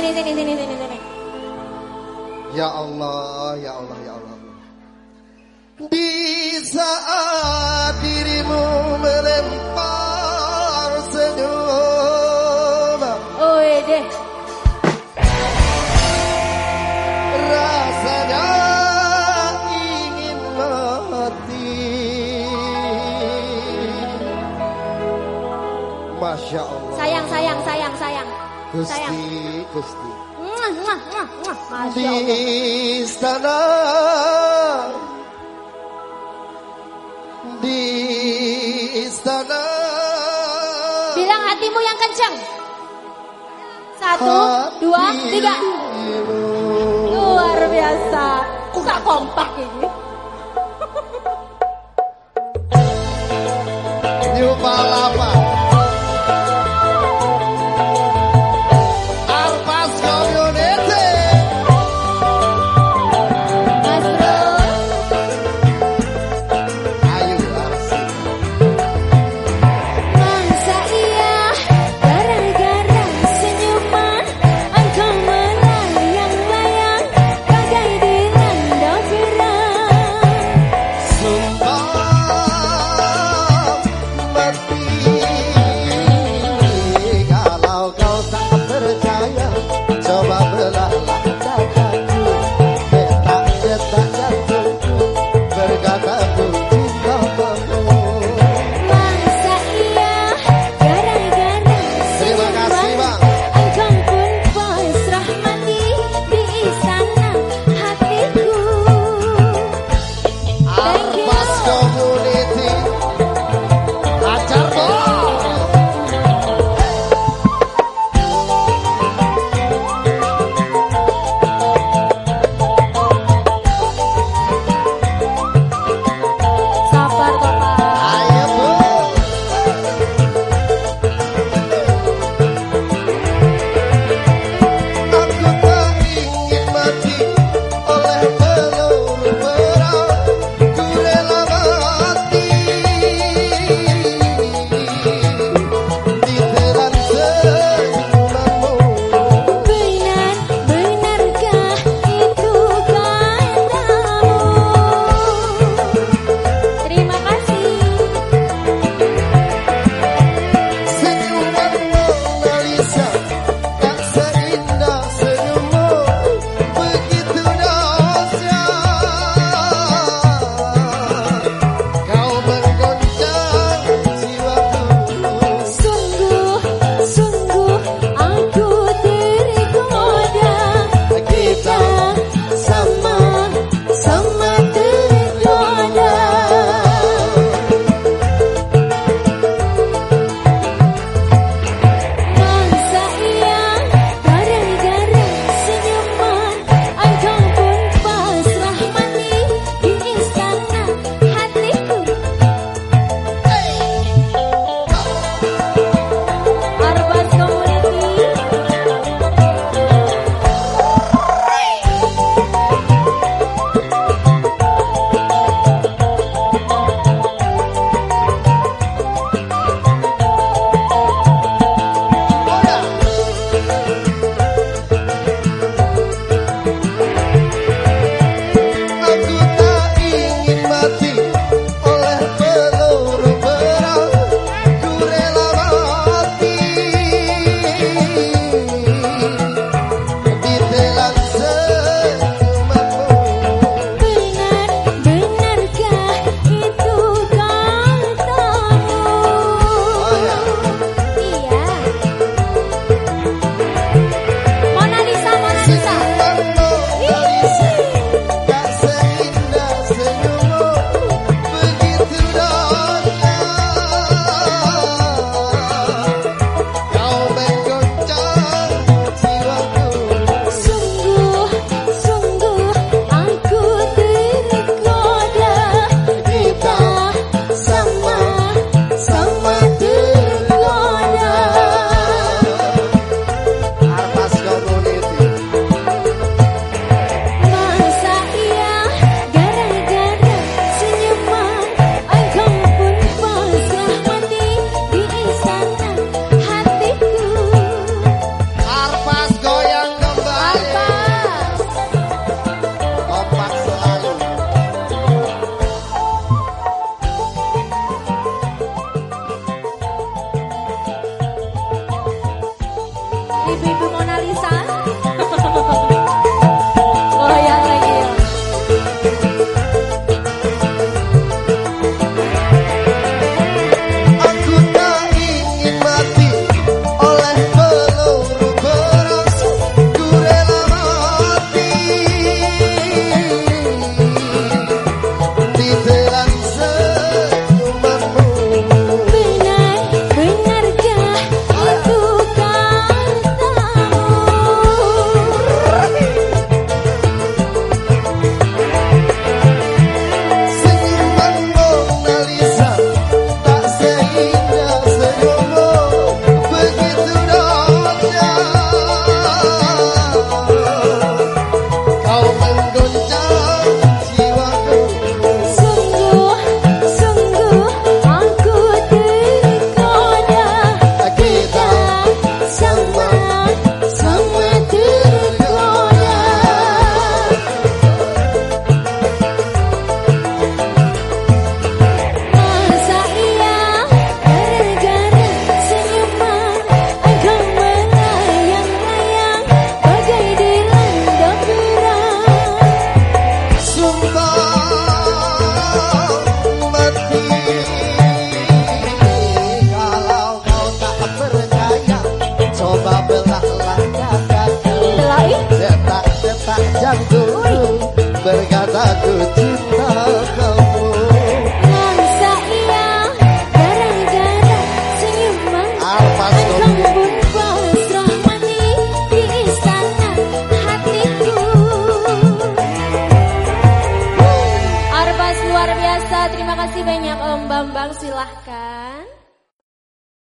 sini sini sini sini sini. Ya Allah, ya Allah, ya Allah. Di saat dirimu melempar senyum Oh deh. Rasanya ingin mati Masya Allah Sayang sayang sayang Sayang. Gusti, Gusti Di istana Di istana Bilang hatimu yang kencang. Satu, dua, tiga. Luar biasa. Kok gak kompak ini? papá.